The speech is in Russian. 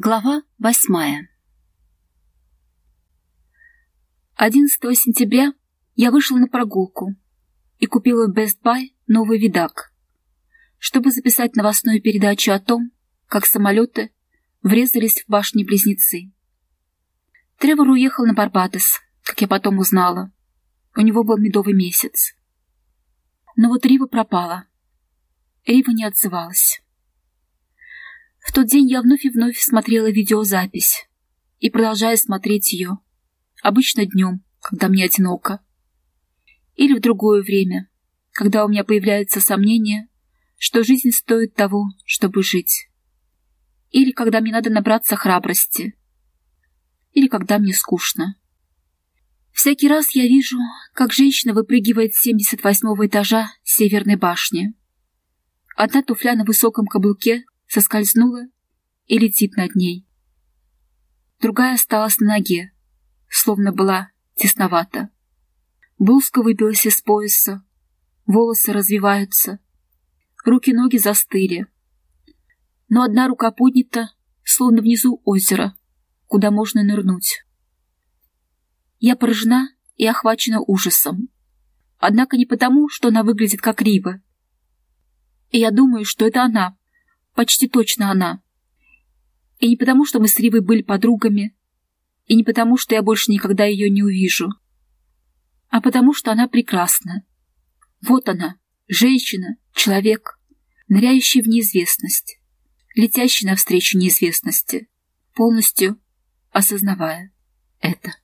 Глава восьмая 11 сентября я вышла на прогулку и купила в Best Buy новый видак, чтобы записать новостную передачу о том, как самолеты врезались в башни-близнецы. Тревор уехал на Барбадос, как я потом узнала. У него был медовый месяц. Но вот Рива пропала. Рива не отзывалась. В тот день я вновь и вновь смотрела видеозапись и продолжаю смотреть ее, обычно днем, когда мне одиноко. Или в другое время, когда у меня появляется сомнение, что жизнь стоит того, чтобы жить. Или когда мне надо набраться храбрости. Или когда мне скучно. Всякий раз я вижу, как женщина выпрыгивает с 78-го этажа Северной башни. Одна туфля на высоком каблуке соскользнула и летит над ней. Другая осталась на ноге, словно была тесновата. Блузка выбилась из пояса, волосы развиваются, руки-ноги застыли. Но одна рука поднята, словно внизу озера, куда можно нырнуть. Я поражена и охвачена ужасом. Однако не потому, что она выглядит как Рива. И я думаю, что это она, Почти точно она. И не потому, что мы с Ривой были подругами, и не потому, что я больше никогда ее не увижу, а потому, что она прекрасна. Вот она, женщина, человек, ныряющий в неизвестность, летящий навстречу неизвестности, полностью осознавая это.